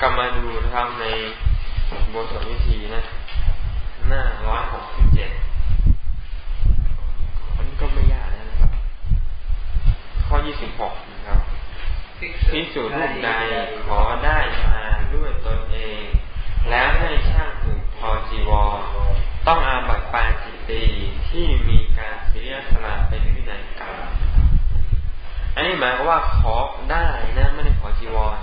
กลับมาดูนะครับในบทสวดวิธีนะ หน้าร้อยหกสิบเจ็ดอันนี้ก็ไม่ยากนะครับ ข้อยี่สิบหกนะครับพิสูจน์รูปใดขอได้มาด้วยตนเอง แล้วให้ช่างถูกพอจีวรต้องอาบัตปาจิตตีที่มีการเสียสละเป็นวินัยกรรมอันนี้หมายความว่าขอได้นะไม่ได้ขอจีวร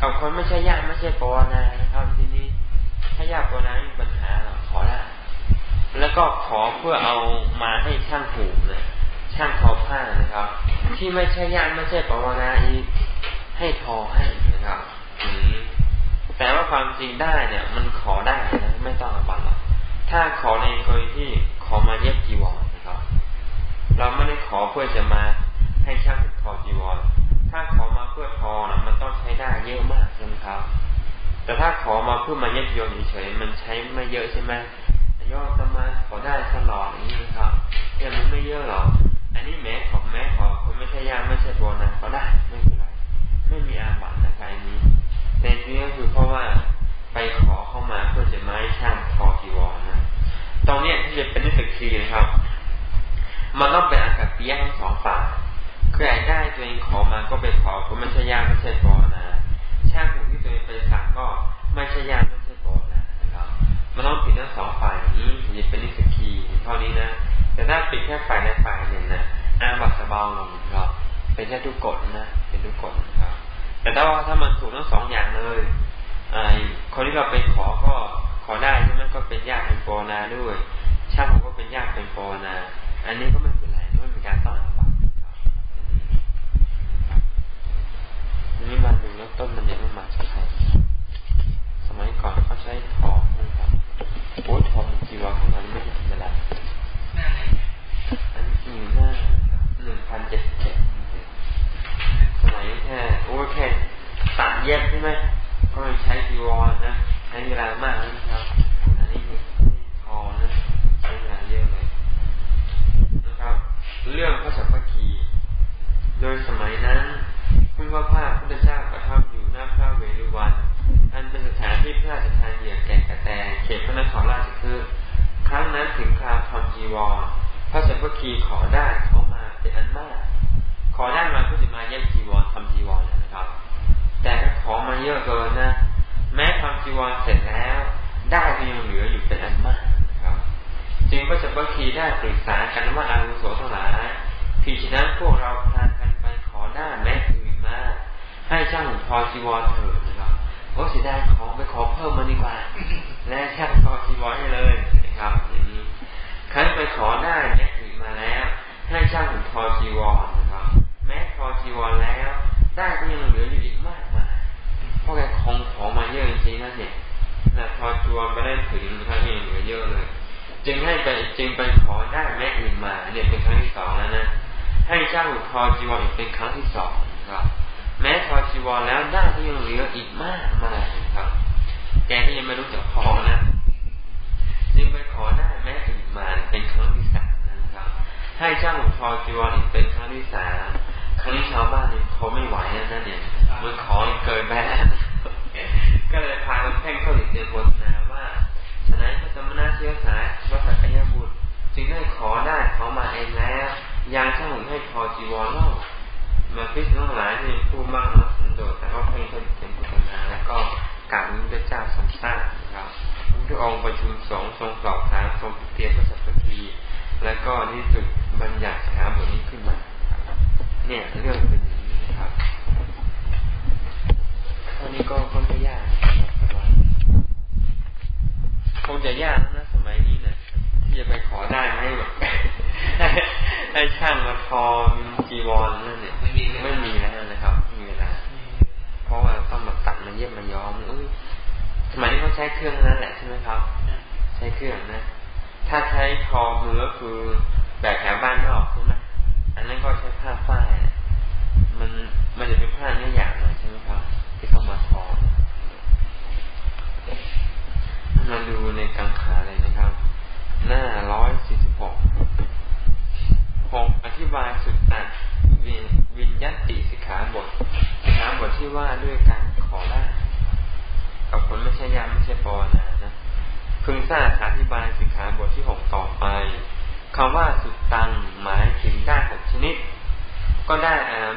กับคนไม่ใช่ญาติไม่ใช่ปวนานะครับที่นี้ ถ้าญาติปวนามีปัญหาขอได้ แล้วก็ขอเพื่อเอามาให้ช่างผูกเนะช่างทอผ้านะครับ ที่ไม่ใช่ญาติไม่ใช่ปวนาอีกให้ทอให้นะครับอืแต่ว่าความจริงได้เนี่ย มันขอได้นะไม่ต้องอาบัตหรอกถ้าขอในกรณีที่ขอมาเย็บจีวรนะครับ เราไม่ได้ขอเพื่อจะมาให้ช่างทอจีวร แต่ถ้าขอมาเพื่อมาเย็บโยนเฉยมันใช้ไม่เยอะใช่ไหมย่อจะมาขอได้ตลอดอย่างนี้นะครับแต่มันไม่เยอะหรอกอันนี้แม้ขอแม้ขอคนไม่ใช่ยากไม่ใช่โบนัสก็ได้ไม่เป็นไรไม่มีอาบัตนะครับอันนี้ แต่ที่ก็คือเพราะว่าไปขอเข้ามาเพื่อจะมาให้ช่างทอกีวรนะตอนนี้ที่จะเป็นนิสกีนะครับ มันต้องเป็นอากาศเปียทั้งสองฝ่ายคือได้ตัวเองขอมาก็ไปขอก็ไม่ใช่ยากไม่ใช่ปอนะ ช่างผูกที่ตัวเองไปสั่งก็ไม่ใช่ยากไม่ใช่ปอนะนะครับมันต้องปิดทั้งสองฝ่ายนี้ถึงจะเป็นนิสกีเท่านี้นะแต่ถ้าปิดแค่ฝ่ายในฝ่ายหนึ่งนะอาบัตจะเบาลงครับ เป็นแค่ทุกกฎนะเป็นทุกกฎนะครับ แต่ถ้าว่าถ้ามันถูกทั้งสองอย่างเลยไอ้คนที่เราไปขอก็ขอได้ใช่ไหมก็เป็นญาติเป็นโปอนาด้วย ช่างเขาก็เป็นญาติเป็นโปอนา อันนี้ก็ไม่เป็นไรไม่มีการต้องอาบัต นี่มาดูแล้วต้นมันยังไม่มาจากใครสมัยก่อนเขาใช้ทองนะครับโอ้ทองจีวรข้างในไม่ใช่ธรรมดาอันนี้หน้าหนึ่งพันเจ็ดเจ็ดสมัยแค่โอ้แค่ตัดเย็บใช่ไหมก็ใช้จีวรนะใช้เวลามากนะครับอันนี้ทองนะใช้เวลาเยอะเลยนะครับ เรื่องพระสัพพคีโดยสมัยนั้น ว่าพระพุทธเจ้าประทับอยู่หน้าพระเวรุวัน อันเป็นสถานที่พระราชทานเหยื่อแก่กระแตเขตพระนครราชคฤห์ครั้งนั้นถึงคราวทำจีวร พระสัพพคีขอได้เขามาเป็นอันมาก ขอได้มาเพื่อจะมาเย็บจีวรทำจีวรนะครับ แต่ถ้าขอมาเยอะเกินนะ แม้ทำจีวรเสร็จแล้ว ได้ก็ยังเหลืออยู่เป็นอันมากนะครับ จึงพระสัพพคีได้ปรึกษากันว่าอาวุโสทั้งหลายที่ฉะนั้นพวกเราพากันไปขอได้แม้อื่นม ให้ช่างพอจีวรเถิดนะครับโอ้เสียดายของไปขอเพิ่มมาดีกว่า และช่างพอจีวรให้เลยนะครับอย่างนี้ครั้นไปขอได้แม้อื่นมาแล้ว ให้ช่างพอจีวรนะครับ แม้พอจีวรแล้วได้ก็ยังเหลืออยู่อีกมากมายเพราะแกคงของมาเยอะจริงๆนั่นเนี่ยนะพอจีวรไปได้ถึงนะครับยังเหลือเยอะเลย จึงให้ไปจึงไปขอได้แม้อื่นมาเนี่ยเป็นครั้งที่สองแล้วนะให้เจ้าทอจีวรอีกเป็นครั้งที่สองครับ แม้ทอจีวรแล้วได้ก็ยังเหลืออีกมากมายครับ แกก็ยังไม่รู้จักพอนะจึงไปขอได้แม้อื่นมาเป็นครั้งที่สามนะครับ ให้เจ้าทอจีวรอีกเป็นครั้งที่สามครั้งนี้ชาวบ้านเนี่ยเขาไม่ไหวแล้วนะเนี่ยมันขอเกินไปแล้วก็เลยพากันแพ่งเข้าติดเตียนบนนาว่าฉะนั้นพระสมณะเชื้อสายวัสักยบุตร จึงได้ขอได้เขามาเองแล้วยังช่างให้พอจีวรเล่า มาพิจทั้งหลายที่ผู้มากนะสันโดษแต่ก็เพ่งเพ็นพุทธนาแล้วก็กราบพระเจ้าทรงทราบนะครับพระองค์ประชุมสงฆ์ทรงสอบถามทรงเตียนพระสัพพีแล้วก็ที่สุดบัญญัติถามบทนี้ขึ้นมา เนี่ยเรื่องเป็นอย่างนี้นะครับตอนนี้ก็ก็ไม่ยากคงจะยากนะสมัยนี้นะที่จะไปขอได้ให้แบบ ให้ช่างมาทอมีจีวรนั่นเนี่ยไม่มีไม่มีแล้วนะครับไม่มีเวลาเพราะว่าต้องมาตัดมาเย็บมาย้อมอุ้ยสมัยนี้เขาใช้เครื่องนั้นแหละใช่ไหมครับ ใช้เครื่องนะ ถ้าใช้ทอมือก็คือแบบแถวบ้านนอกใช่ไหมอันนั้นก็ใช้ผ้าฝ้ายมันมันจะเป็นผ้าเนื้อหยาบหน่อยใช่ไหมครับ ที่เข้ามาทอมาดูในกังขาเลยนะครับ หน้าร้อยสี่สิบหก หกอธิบายสุดตัดวิวิญญาติสิกขาบทสิกขาบทที่ว่าด้วยการขอได้ช่ยามไม่ใช่ปอนานะพึงทราบอธิบายสิกขาบทที่หกต่อไปคำว่าสุดตังหมายถึงได้หกชนิด ก็ได้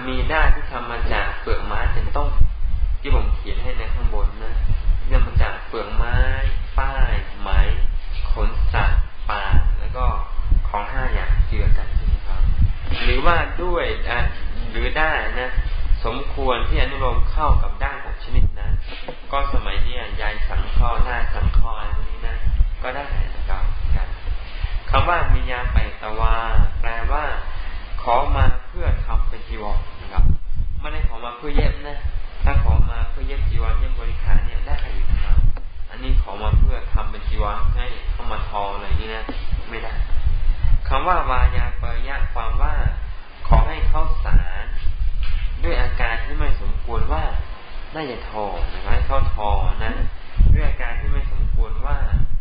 มีได้ที่ทำมาจากเปลือกไม้เป็นต้นที่ผมเขียนให้ในข้างบนนะเรื่องมาจากเปลือกไม้ป้ายไหมขนสัตว์ปลาแล้วก็ของห้าอย่างเจือกัน หรือว่าด้วยหรือได้นะสมควรที่อนุโลมเข้ากับด้านหกชนิดนะก็สมัยนี้ยายสังข้อหน้าสังข้ออะไรนี้นะก็ได้นะครับกันคำว่ามียาไปตะวาแปลว่าขอมาเพื่อทำเป็นจีวรนะครับไม่ได้ขอมาเพื่อเย็บนะถ้าขอมาเพื่อเย็บจีวรเย็บบริขารเนี่ยได้อยู่นะครับอันนี้ขอมาเพื่อทำเป็นจีวรให้เข้ามาทออะไรนี้นะไม่ได้คำว่าวายาเปยะความว่า ขอให้เข้าสาร ด้วยอาการที่ไม่สมควรว่าน่าจะทอนะครับให้เข้าทอนะ ด้วยอาการที่ไม่สมควรว่า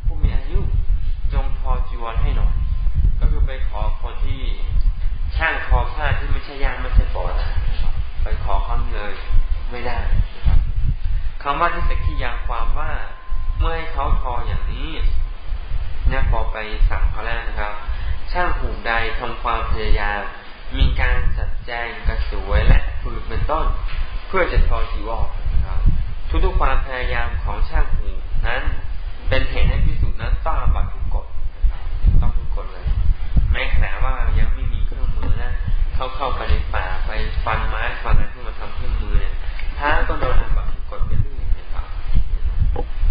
ผู้มีอายุจงทอจีวรให้หน่อย ก็คือไปขอคนที่ช่างทอผ้าที่ไม่ใช่ย่างไม่ใช่ปอดนะครับไปขอเขาเลยไม่ได้นะครับคำว่าที่สักที่ยางความว่าเมื่อให้เขาทออย่างนี้เนี่ยพอไปสั่งเขาแล้วนะครับ ช่างหูใดทำความพยายาม มีการจัดแจงกระสวยและฝึกเป็น ต้น เพื่อจะทอจีวรนะครับ ทุกๆความพยายามของช่างหูนั้น เป็นเหตุให้พิสูจน์นั้นต้องบัตรทุกกฎต้องทุกกฎเลย แม้แต่ว่ายังไม่มีเครื่องมือนะเข้าเข้าไปในป่าไปฟันไม้ฟันอะไรที่อมาทำเครื่องมือเนี่ยถ้าก็โดนอาบัตทุกดไปเรื่อยนะครับ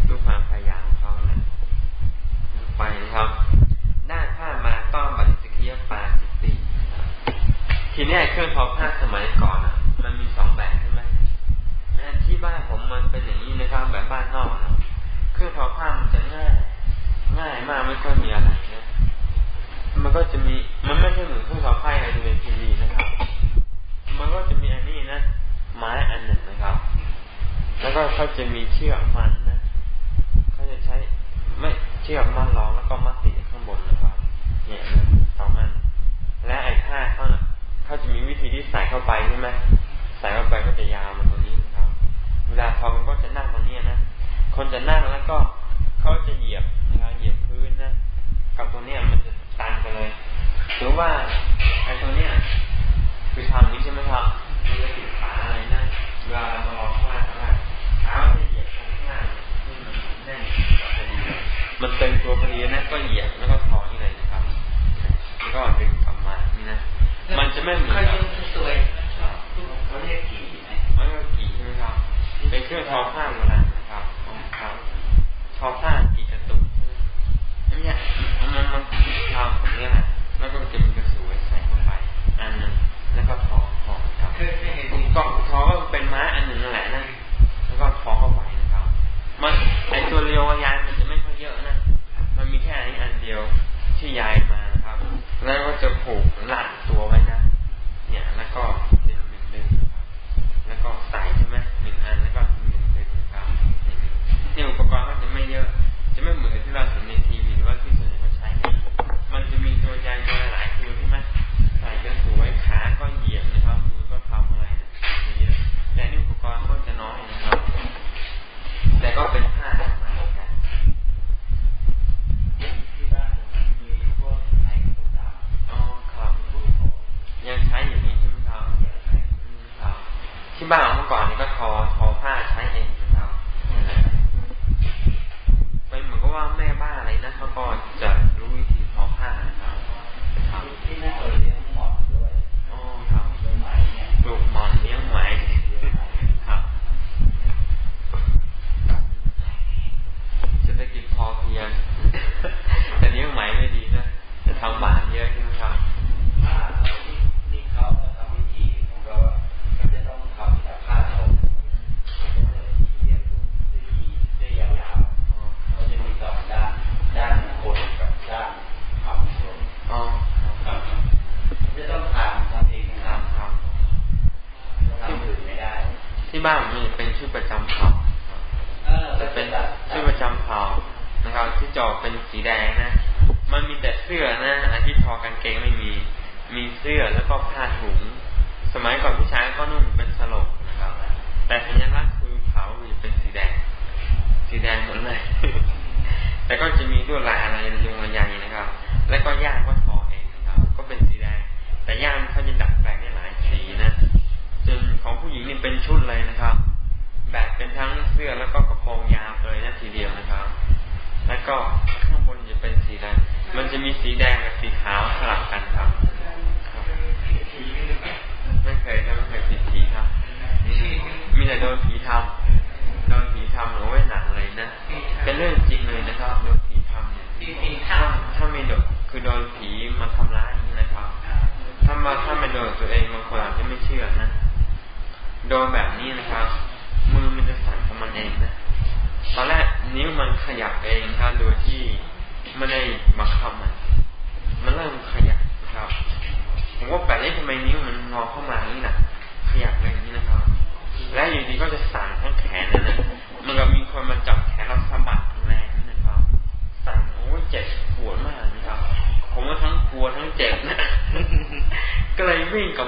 ด้วยความพยายามของเขานะไปนะครับได้ผ้ามาต้องบัตรสกิยปาจิตติทีนี้เครื่องทอผ้าสมัยก่อนอะ มันมีสองแบบใช่ไหมที่บ้านผมมัน เป็นอย่างนี้นะครับแบบบ้านนอกนะเครื่องทอผ้ามันจะง่ายง่ายมากไม่ค่อยมีอะไรนะมันก็จะมีมันไม่ใช่เหมือนเครื่องทอผ้าอะไรในทีวีนะครับ มันก็จะมีอันนี้นะไม้อันหนึ่งนะครับ แล้วก็เขาจะมีเชือกมันนะเขาจะใช้ไม่เชือกมันรองแล้วก็มัดติดข้างบนนะครับเนี่ยนะสองอันและไอ้ผ้าเขาเน่ะเขาจะมีวิธีที่ใส่เข้าไปใช่ไหมใส่เข้าไปก็จะยาวมันตรงนี้ เวลาทอมันก็จะนั่งตรงนี้นะ คนจะนั่งแล้วก็เขาจะเหยียบนะครับเหยียบพื้นนะกับตรงนี้มันจะตันไปเลยหรือว่าไอ้ตัวเนี้ยคือทำนี้ใช่ไหมครับมันจะติดขาอะไรนะเวลาเรามาลองข้างล่างเท้าจะเหยียบข้างล่างที่มันแน่นพอดีมันเต็มตัวพอดีนะก็เหยียบแล้วก็ทอนี่เลยนะครับแล้วก็ดึงกลับมานี่นะมันจะไม่เหมือนกับสวยเขาเรียกกี่ เป็นเครื่องทอผ้าโบราณนะครับครับทอผ้ากี่กระตุกเนี่ยมันมันทำเนี่ยแล้วก็จะมีกระสวยใส่เข้าไป อันนึงแล้วก็ทอทอครับก็ทอก็เป็นม้าอันหนึ่งนั่นแหละนะ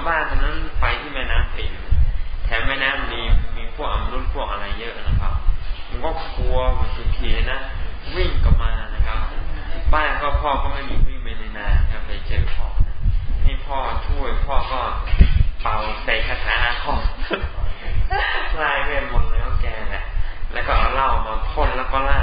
บ้านตอนนั้นไปที่แม่น้ำปิงแถมแม่น้ำมีมีพวกอมรุษพวกอะไรเยอะนะครับผมก็กลัวมันสุดขีนะวิ่งกลับมานะครับบ้านก็พ่อก็ไม่มีวิ่งไปในนาครับไปเจอพ่อให้พ่อช่วยพ่อก็เป่าใส่คาถาข้อลายเวทมนต์แล้วแกแหละแล้วก็เอาเหล้ามาพ่นแล้วก็ไล่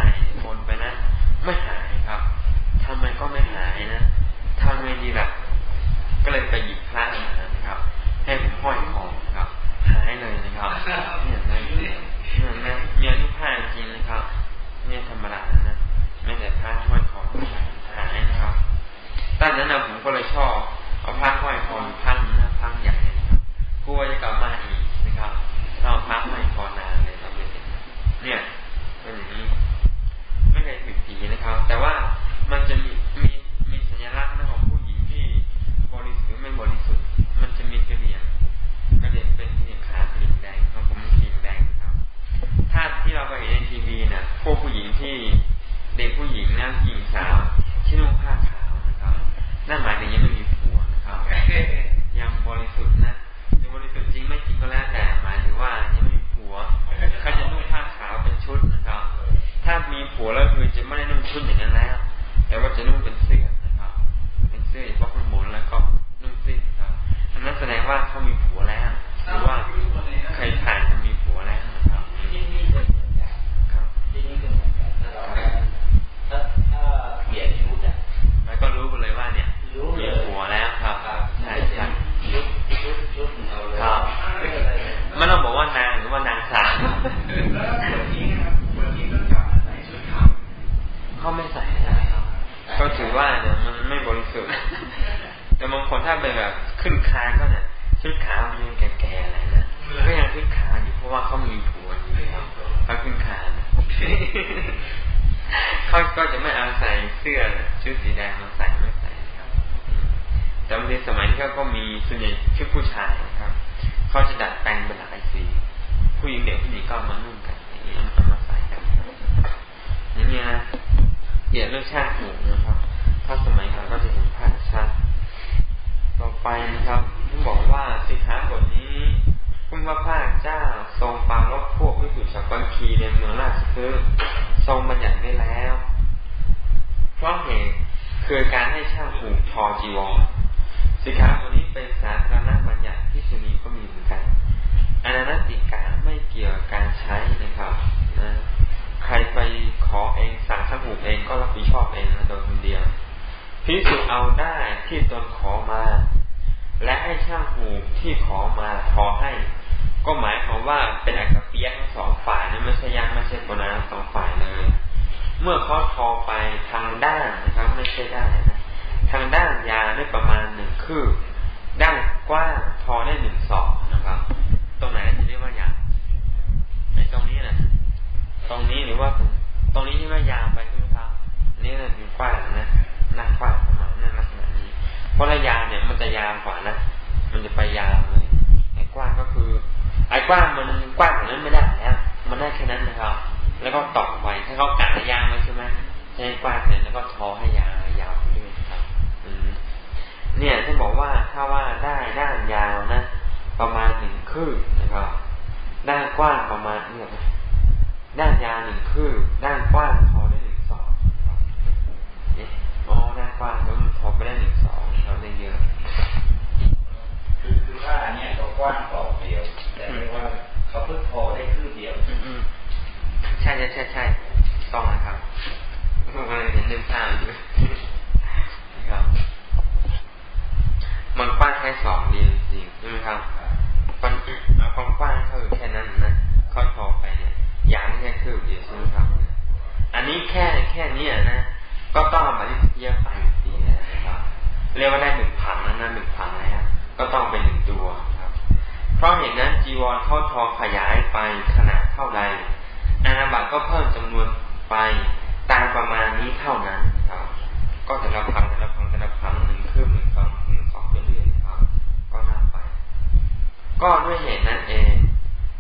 กวิสุทธิสักคีในเมืองราชคฤห์ทรงบัญญัติไว้แล้ว เพราะเหตุคือการให้ช่างผูกทอจีวรสิขาบทนี้เป็นสาธารณบัญญัติที่สุนีก็มีเหมือนกันอนันติกาไม่เกี่ยวกับการใช้นะครับนะใครไปขอเองสั่งช่างผูกเองก็รับผิดชอบเองนะโดยคนเดียวพิสูจน์เอาได้ที่ตนขอมา และให้ช่างผูกที่ขอมาทอให้ ก็หมายความว่าเป็นอักเปียทั้งสองฝ่ายนะไม่ใช่ยักไม่ใช่ปนาทั้งสองฝ่ายเลย เมื่อเขาทอไปทางด้านนะครับ ไม่ใช่ด้านนะทางด้านยาได้ประมาณหนึ่งคืบด้านกว้างทอได้หนึ่งศอกนะครับ ตรงไหนจะเรียกว่ายาในตรงนี้นะตรงนี้หรือว่า ตรงนี้ที่ว่ายาวไปใช่ไหมครับนี่นะถึงกว้างนะหน้ากว้างประมาณนั้นลักษณะนี้เพราะระยาเนี่ยมันจะยาวกว่านะ ว้างมันกว้างแบบนั้นไม่ได้แล้วมันได้แค่นั้นนะครับ แล้วก็ต่อไปถ้าเขากะยางไว้ใช่ไหมให้กว้างเสร็จแล้วก็ทอให้ยาวยาวไปเรื่อครับเนี่ยท่านบอกว่าถ้าว่าได้ด้านยาวนะ ประมาณหนึ่งคืบนะครับ ด้านกว้างประมาณเนี่ยด้านยาวหนึ่งคืบด้านกว้างทอได้หนึ่งสองกอ๋อด้านกว้างแล้วมันทอไปได้หนึ่งสองเราได้เยอะ คือคือว่าอันเนี้ยตักว้างต่อไป พิ่งพอได้คืบเดียวใช่ใช่ใช่ใช่ต้องนะครับมันเห็นเรื่องภาพอยู่นะครับ มันกว้างแค่สองเดียวจริงใช่ไหมครับมันเอาความกว้างเท่าแค่นั้นนะค่อยพอไปเนี่ยยางแค่คืบเดียวใช่ไหมครับ อันนี้แค่แค่นี้นะก็ต้องมาที่เทียบไปตีนะครับ เรียกว่าได้หนึ่งผังแล้วนะหนึ่งผังแล้วก็ต้องเป็นหนึ่งตัวครับ เพราะเห็นนั้นจีวรเข้าทอขยายไปขนาดเท่าใดอาบัตก็เพิ่มจำนวนไปตามประมาณนี้เท่านั้นครับก็แต่ละพังแต่ละพังแต่ละพังหนึ่งคืบหนึ่งฟังหนึ่งสองไปเรื่อยๆครับ ก็น่าไป ก็ด้วยเหตุนั้นเอง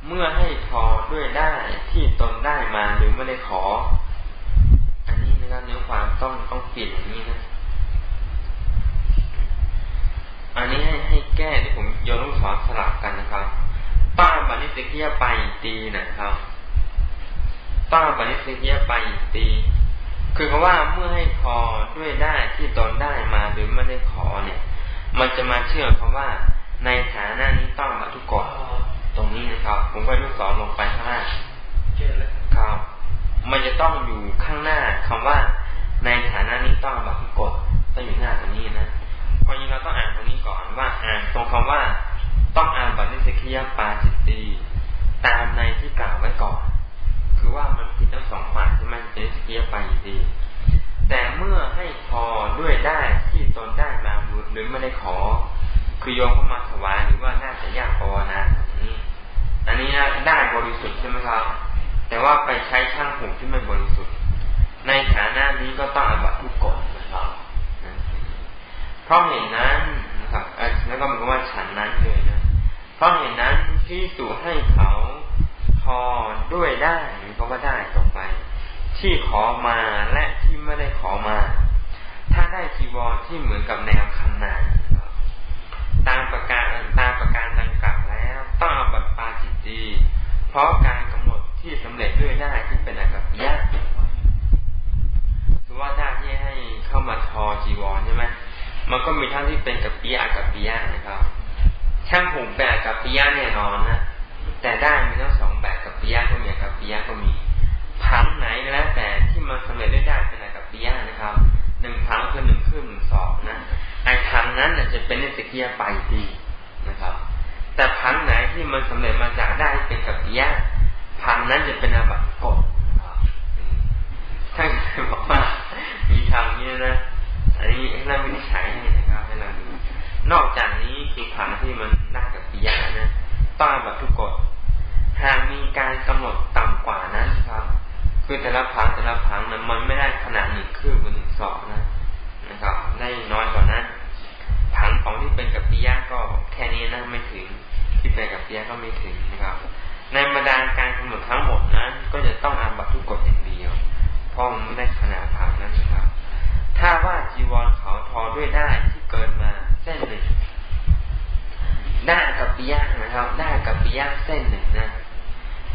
เมื่อให้ทอด้วยได้ที่ตนได้มาหรือไม่ได้ขอ อันนี้นะครับเนื้อความต้องต้องเปลี่ยนอย่างนี้นะ อันนี้ให้ให้แก้ที่ผมโยนลูกศรสลับกันนะครับ ป้าบันิสิกียไปตีนะครับ ป้าปณิสิเยไปตี คือคาะว่าเมื่อให้พอด้วยได้ที่ตนได้มาหรือไม่ได้ขอเนี่ย มันจะมาเชื่อคำว่าในฐานะนี้ต้องมาทุกกฎตรงนี้นะครับ ผมก็ลูกศรลงไปข้างหน้าครับ มันจะต้องอยู่ข้างหน้าคำว่าในฐานะนี้ต้องมาทุกกฎต้องอยู่หน้าตรงนี้นะ พอนี้เราต้องอ่านตรงนี้ก่อนว่าอ่านตรงคำว่าต้องอ่านบัติสิกยปาจิตตีตามในที่กล่าวไว้ก่อน คือว่ามันผิดทั้งสองฝ่ายใช่ไหมเป็นสกียไปดีแต่เมื่อให้พอด้วยได้ที่ตนได้มาหรือไม่ได้ขอ คือโยมเข้ามาถวายหรือว่าน่าจะยากพอนะอันนี้นะได้บริสุทธิ์ใช่ไหมครับ แต่ว่าไปใช้ช่างหูที่ไม่บริสุทธิ์ ในฐานะนี้ก็ต้องอบัตทุกกฎน รับเพราะเห็นนั้นนะครับแล้วก็มันว่าฉันนั้นเลยนะเพราะเห็นนั้นที่สู่ให้เขาพอด้วยได้หรือก็ว่าได้ต่อไป ที่ขอมาและที่ไม่ได้ขอมา ถ้าได้จีวรที่เหมือนกับแนวคันนาตามประการตามประการดังกล่าวแล้วต้องเอาบัตรปาจิตตีเพราะการกำหนดที่สำเร็จด้วยได้ที่เป็นอกัปยะคือว่าได้ที่ให้เข้ามาทอจีวรใช่ไหมมันก็มีทั้งที่เป็นกับปียะกับปียะนะครับ ช่างผูกแบบกับปียะแน่นอนนะแต่ได้มีทั้งสองแบบกับปิยะก็มีกับปิยะก็มีผังไหนก็แล้วแต่ที่มันสำเร็จได้ได้เป็นอะไรกับปิยะนะครับหนึ่งผังคือหนึ่งครึ่งหนึ่งสองนะไอ้ผังนั้นจะเป็นในสกิยาไปดีนะครับ แต่ผังไหนที่มันสำเร็จมาจากได้เป็นกับปิยะผังนั้นจะเป็นอาบัติกฎท่านบอกว่ามีทางนี้นะอันนี้ให้เราวินิจฉัยให้นะครับให้เราดูนอกจากนี้ คือผังที่มันนักกับปิยะนะต้านแบบทุกกฎหากมีการกำหนดต่ำกว่านั้นครับ คือแต่ละพังแต่ละพังนั้นมันไม่ได้ขนาดหนึ่งคืบบหนึ่งสองนะนะครับ ได้น้อยกว่านั้นผังของที่เป็นกับปิยะก็แค่นี้นะไม่ถึง ที่เป็นกับปิยะก็ไม่ถึงนะครับ ในบรรดาการกำหนดทั้งหมดนั้น ก็จะต้องอ่านบัตทุกกฎอย่างเดียว เพราะมันไม่ได้ขนาดผังนั้นนะครับ ถ้าว่าจีวรเขาทอด้วยได้ที่เกินมาเส้นหนึ่งได้กับปิยะนะครับ ได้กับ ปิยะเส้นหนึ่งนะ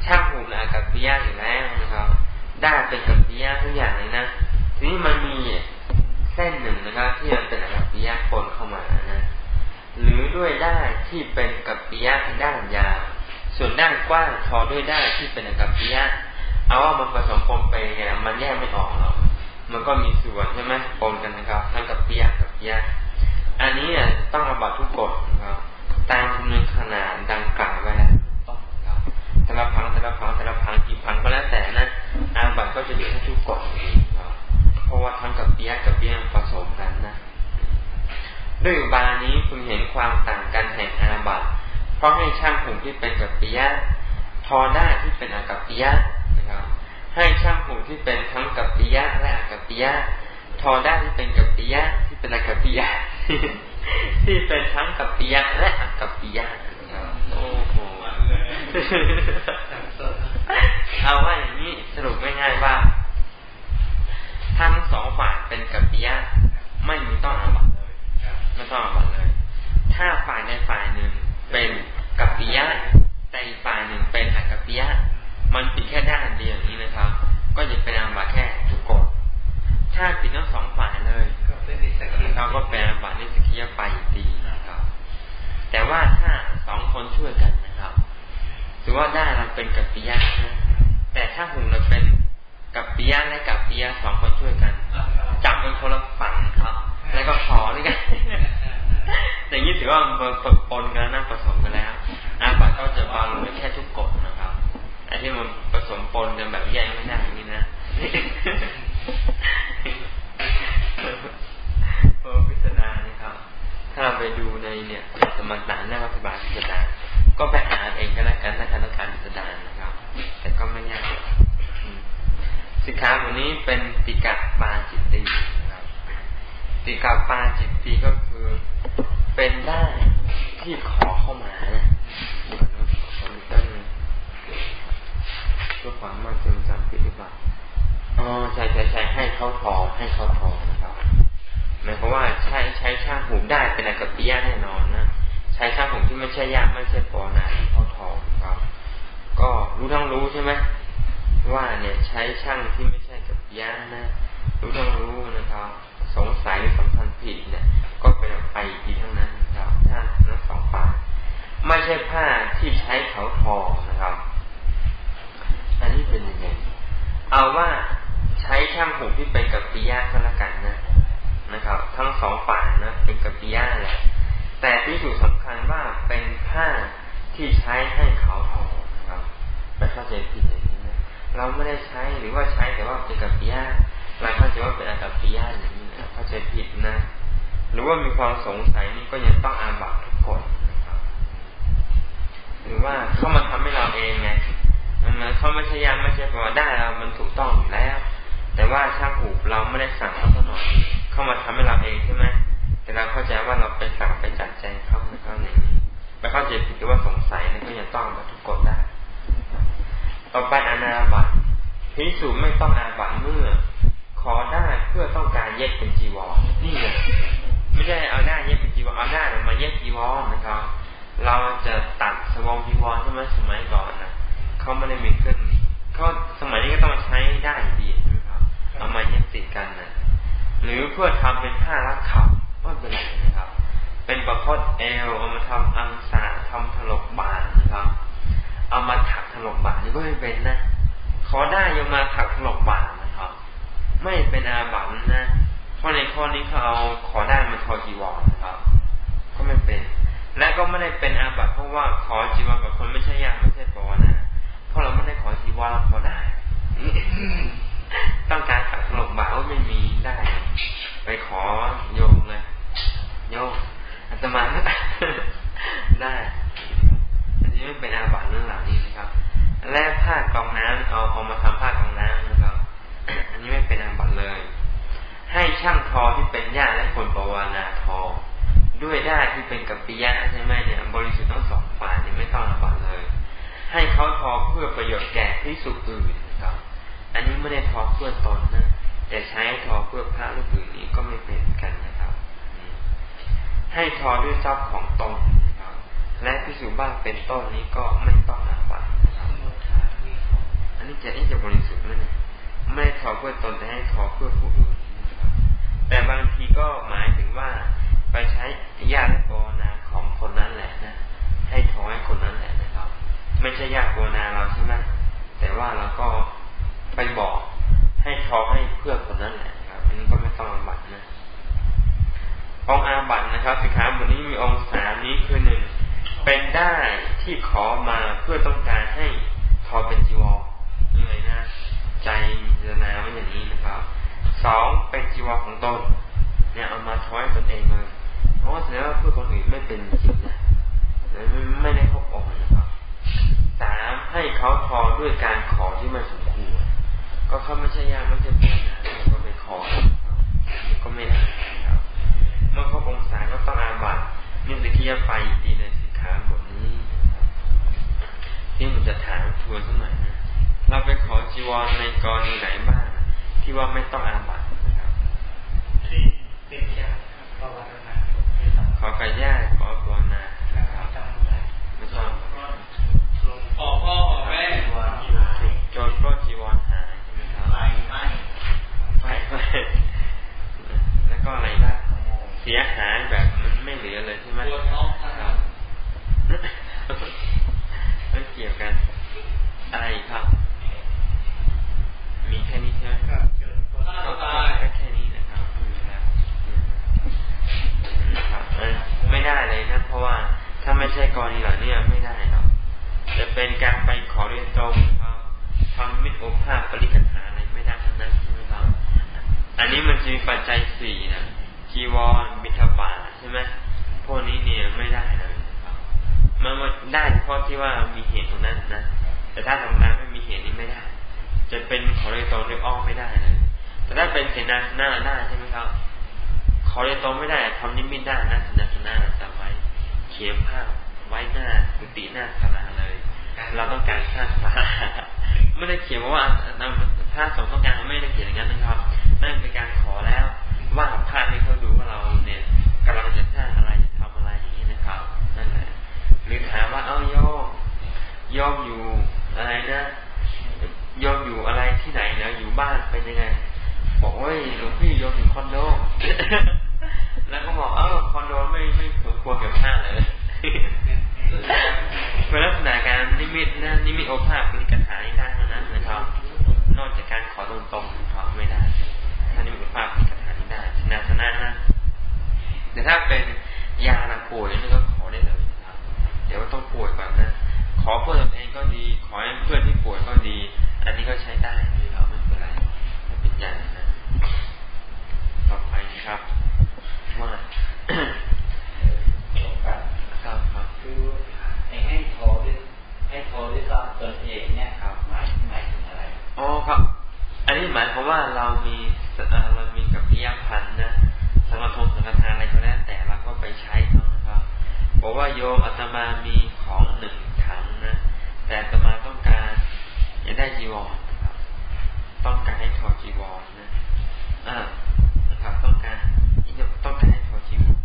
ช่างหูนะกับปิยะอยู่แล้วนะครับ ได้เป็นกับปิยะทุกอย่างเลยนะทีนี้มันมีเส้นหนึ่งนะครับ ที่มันเป็นกับปิยะปนเข้ามานะหรือด้วยได้ที่เป็นกับปิยะด้านยาวส่วนด้านกว้างทอด้วยได้ที่เป็นกับปิยะเอาว่ามันผสมปนไปเนี่ยมันแยกไม่ออกหรอกมันก็มีส่วนใช่ไหมปนกันนะครับทั้งกับปิยะกับปิยะอันนี้ต้องอาบัตทุกกฎนะครับตามจำนวนขนาดดังกล่าวไว้แล้วต้องครับแต่ ละพังแต่ละพังแต่ละพังกี่พังก็แล้วแต่นะอาบัตก็จะเหลือแค่ทุกกฎครับเพราะว่าทั้งกับเปียกับเปียผสมกันนะด้วยบานี้คุณเห็นความต่างกันแห่งอาบัตเพราะให้ช่างหุ่ที่เป็นกับเปิยทอได้ที่เป็นอากัปปิยะนะครับ ให้ช่างหุ่ที่เป็นทั้งกับปิยะและอากัปปิยะทอได้ที่เป็นกับปิยะที่เป็นอากัปปิยะที่เป็นทั้งกัปปิยะและอากัปปิยะ เอาว่าอย่างนี้สรุปง่ายๆว่า ทั้งสองฝ่ายเป็นกัปปิยะไม่มีต้องอาบัตเลยไม่ต้องอาบัตเลย ถ้าฝ่ายในฝ่ายหนึ่งเป็นกัปปิยะแต่อีกฝ่ายหนึ่งเป็นอกัปปิยะมันผิดแค่ด้านเดียวนี้นะครับ ก็จะเป็นอาบัตแค่ทุกกฎถ้าผิดทั้งสองฝ่ายเลยเขาก็แปลบัตรนิสกิยไปตีนะครับแต่ว่าถ้าสองคนช่วย ก็ได้เราเป็นกัปปิยะนะแต่ถ้าหูเราเป็นกัปปิยะและกัปปิยะสองคนช่วยกันจับเป็นคนละฝั่งครับ แล้วก็ขอด้วยกันอย่างนี้ถือว่ามันปนกันนะผสมกันแล้วอาบัตก็จะบาลงแค่ทุกกฎนะครับไอ้ที่มันผสมปนกันแบบแยกไม่ได้นี่นะพอพิสดารนะครับ ถ้าเราไปดูในเนี่ยสมถะหน้าวัตบาลพิสดาร ก็ไปอ่านเองก็แล้วกันนะครต้องการพิสดารนะครับ แต่ก็ไม่ยากสิกขาบทนี้เป็นติกะปาจิตตีนะครับติกะปาจิตตีก็คือเป็นได้ที่ขอเข้ามานะเดี๋ยวนะขอตั้งเพื่อความมั่นคงจำผิดหรือเปล่าอ๋อใช่ใช่ใช่ให้เขาทอให้เขาทอนะครับหมายความว่าใช้ใช้ช่างหูได้เป็นอะไรกับปิยะแน่นอน ใช้ช่างหูที่ไม่ใช่ยากไม่ใช่ปอนาให้เขาทองครับก็รู้ทั้งรู้ใช่ไหมว่าเนี่ยใช้ช่างที่ไม่ใช่กับปิยะนะ รู้ทั้งรู้นะครับ สงสัยหรือสำคัญผิดเนี่ย ก็เป็นไปอีกทั้งนั้นครับถ้าทั้งสองฝ่ายไม่ใช่ผ้าที่ใช้เขาทองนะครับ อันนี้เป็นยังไง เอาว่าใช้ช่างหูที่เป็นกัปปิยะก็แล้วกันนะนะครับ ทั้งสองฝ่ายนะเป็นกัปปิยะแหละ แต่ที่สุดสำคัญว่าเป็นผ้าที่ใช้ให้เขาทองนะครับไปเข้าใจผิดอย่างนี้นะเราไม่ได้ใช้หรือว่าใช้แต่ว่าเป็นกัปปิยะเราเข้าใจว่าเป็นอากัปปิยะอย่างนี้นะเข้าใจผิดนะ หรือว่ามีความสงสัยนี่ก็ยังต้องอาบัตทุกคนนะครับหรือว่าเขามาทำให้เราเองไงมันเขาไม่ใช่ยาไม่ใช่บอกได้เรามันถูกต้องอยู่แล้ว แต่ว่าช่างหูเราไม่ได้สั่งเขาหน่อยเข้ามาทำให้เราเองใช่ไหม แต่เราเข้าใจว่าเราไปสั่งไปจัดแจงเขาในเขาอย่างนี้ไปเข้าใจผิดว่าสงสัยนี่ก็ยังต้องมาทุกกฎได้ ต่อไปอนาบัตพิสูจไม่ต้องอาบัตเมื่อ ขอได้เพื่อต้องการเย็บเป็นจีวรนี่ไงไม่ใช่เอาได้เย็บเป็นจีวรเอาได้มาเย็บจีวรนะครับ เราจะตัดสวงจีวรใช่ไหมสมัยก่อนนะเขาไม่ได้มีเครื่องเขาสมัยนี้ก็ต้องใช้ได้ดีใช่ไหมครับเอามาเย็บติดกันนะหรือเพื่อทำเป็นผ้ารัดขับ ก็เป็นไรนะครับ เป็นประพดเอลเอามาทำอังสาทำถลกบาทนะครับ เอามาถักถลกบาทนี่ก็ไม่เป็นนะขอได้ยังมาถักถลกบาทนะครับ ไม่เป็นอาบัตนะเพราะในข้อนี้เขาเอาขอได้มาทอจีวรนะครับ ก็ไม่เป็น และก็ไม่ได้เป็นอาบัตเพราะว่าขอจีวรกับคนไม่ใช่ยากไม่ใช่ปวนะเพราะเราไม่ได้ขอจีวรเราขอได้ต้องการขัดหลบบ่าวไม่มีได้ ไปขอโยมเลย โยมอาตมาได้อันนี้ไม่เป็นอาบัติเรื่องเหล่านี้นะครับแลกผ้ากองน้ำเอาเอามาทำผ้ากองน้ำนะครับ อันนี้ไม่เป็นอาบัติเลย ให้ช่างทอที่เป็นญาติและคนปวานาทอ ด้วยได้ที่เป็นกัปปิยะใช่ไหมเนี่ย บริสุทธิ์ทั้งสองฝ่ายนี่ไม่ต้องอาบัติเลย ให้เขาทอเพื่อประโยชน์แก่พิสุอื่นครับ อันนี้ไม่ได้ทอเพื่อตนนะแต่ใช้ทอเพื่อพระรูปอื่นนี้ก็ไม่เป็นกันนะ ให้ทอด้วยทรัพย์ของตนและพิสุบ้านเป็นต้นนี้ก็ไม่ต้องอาบัตอันนี้จะนี่จะบริสุทธิ์ไหมเนี่ยไม่ทอเพื่อตนแต่ให้ทอเพื่อผู้อื่นแต่บางทีก็หมายถึงว่าไปใช้ญาติโกนาของคนนั้นแหละนะ ให้ทอให้คนนั้นแหละนะครับ ไม่ใช่ญาติโกนาเราใช่ไหมแต่ว่าเราก็ไปบอกให้ทอให้เพื่อคนนั้นแหละครับ อันนี้ก็ไม่ต้องอาบัตนะ องอาบัตนะครับสิขาบทนี้มีองค์สามนี้คือหนึ่งเป็นได้ที่ขอมาเพื่อต้องการให้ทอเป็นจีวรยังไงนะ ใจเจรนาไว้อย่างนี้นะครับสองเป็นจีวรของตนเนี่ยเอามาทอยตนเองเลยเพราะว่าแสดงว่าเพื่อคนอื่นไม่เป็นจริงนะไม่ได้ครบองค์นะครับสามให้เขาทอด้วยการขอที่ไม่สมควรก็เขาไม่ใช่ยากไม่ใช่ปัญหาก็ไปขอก็ไม่ได้ เมื่อเขาองศาก็ต้องอาบัตนี่จะที่จะไปดีในสิกขาบทนี้ที่มันจะถามทวนสักหน่อยนะเราไปขอจีวรในกรณีไหนบ้าง ที่ว่าไม่ต้องอาบัตนะครับที่เป็นญาติภาวนาขอกายญาติขอภาวนาไม่ชอบพ่อพ่อแม่โจรปล้นจีวรหายใช่ไหมครับไฟไหม้ไฟไหม้แล้วก็อะไรบ้างเเสียหายแบบมันไม่เหลือเลยใช่ไหมไม่เกี่ยวกัน อะไรครับ มีแค่นี้ใช่ไหมก็แค่นี้นะครับไม่ได้เลยนะ เพราะว่าถ้าไม่ใช่กรณีเหล่านี้ไม่ได้หรอกจะเป็นการไปขอเรียนตรงครับทำมิตรโอภาสปริกัาอะไรไม่ได้ทั้งนั้นใช่ไหมครับ อันนี้มันจะมีปัจจัยสี่นะ จีวรมิถบาใช่ไหมพวกนี้เนี่ยไม่ได้เลยครับมันได้เฉพาะที่ว่ามีเหตุตรงนั้นนะแต่ถ้าธรรมดาไม่มีเหตุนี้ไม่ได้ จะเป็นขอโดยตรงด้วยอ้อมไม่ได้เลยแต่ถ้าเป็นเสนาหน้าได้ใช่ไหมครับขอโดยตรงไม่ได้ทำนิมิตได้นะเสนาหน้าจำไว้เขียนภาพไว้หน้ากุฏิหน้าศาลาเลย เราต้องการสร้างศาลาไม่ได้เขียนว่าถ้าสงต้องการไม่ได้เขียนอย่างนั้นนะครับนั่นเป็นการขอแล้ว ว่าภาพให้เขาดูว่าเราเนี่ยกำลังจะสร้างอะไรทำอะไรอย่างนี้นะครับนั่นแหละหรือถามว่าเอ้าโยมโยมอยู่อะไรนะโยมอยู่อะไรที่ไหนเนาะอยู่บ้านเป็นยังไงบอกว่าหลวงพี่โยมอยู่คอนโดแล้วก็บอกเออคอนโดไม่ไม่สมควรเก็บผ้าเลยเป็นลักษณะการนิมิตนะนิมิตโอภาสเป็นกระถายได้เท่านั้นนะครับ นอกจากการขอตรงๆขอไม่ได้ถ้านิมิตโอภาสเป็นกระถา ได้ชนะชนะนะแต่ถ้าเป็นยาละป่วยนี่ก็ขอได้เลยนะครับเดี๋ยวต้องป่วยก่อนนะขอเพื่อนเองก็ดี ขอให้เพื่อนที่ป่วยก็ดี อันนี้ก็ใช้ได้นะครับไม่เป็นไรไม่เป็นยานะต่อไปครับว่าครับครับคือให้โทรด้วยให้โทรด้วยตอนตนเองเนี่ยครับหมายหมายถึงอะไรอ๋อครับ อันนี้หมายความว่าเรามีเราพันธ์นะสมทงสังฆทานอะไรก็แล้วแต่เราก็ไปใช้เขานะครับบอกว่าโยมอาตมามีของหนึ่งถังนะ แต่อาตมาต้องการจะได้จีวรนะครับ ต้องการให้ถอดจีวรนะอ่านะครับ ต้องการต้องการให้ถอดจีวร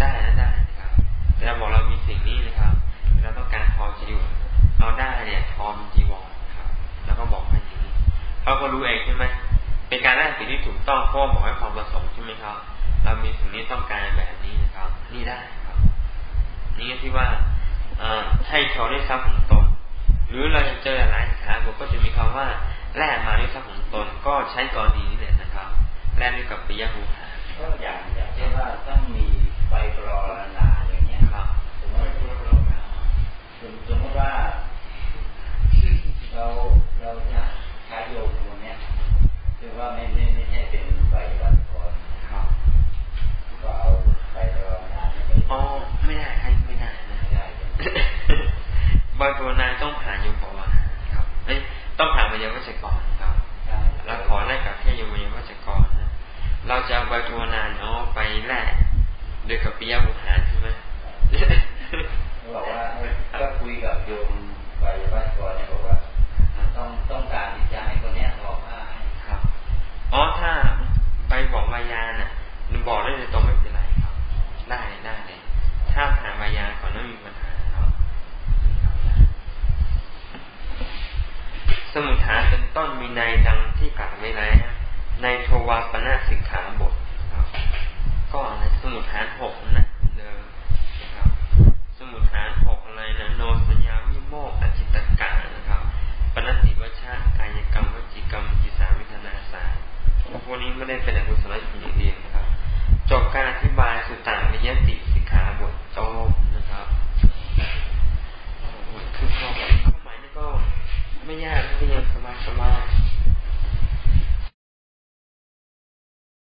ได้นะได้นะครับ แต่เราบอกเรามีสิ่งนี้นะครับ เราต้องการทอจีวรเราได้เนี่ยทอเป็นจีวรครับ แล้วก็บอกไปอย่างนี้เขาก็รู้เองใช่ไหม เป็นการได้สิ่งที่ถูกต้องเพราะบอกให้ความประสงค์ใช่ไหมครับ เรามีสิ่งนี้ต้องการแบบนี้นะครับ นี่ได้ครับ นี่ที่ว่าให้เขาได้ทรัพย์ของตน หรือเราจะเจอหลายสถานก็จะมีคำว่าแลกมาด้วยทรัพย์ของตนก็ใช้กรณีนี้แหละนะครับแลกด้วยกับปิยหูหาก็อย่างอย่างเช่นว่าต้องมีไฟปรอนาอย่างเงี้ยครับสมมติสมมติว่าเรา ใบปรอนาต้องผ่านโยมปวาครับเอ้ต้องผ่านวิญญาณวัจกรครับแล้วขอแลกกับแค่โยมวิญญาณวัจกรนะเราจะเอาใบปรอนาเอาไปแลกด้วยกับปิยบุหารใช่ไหม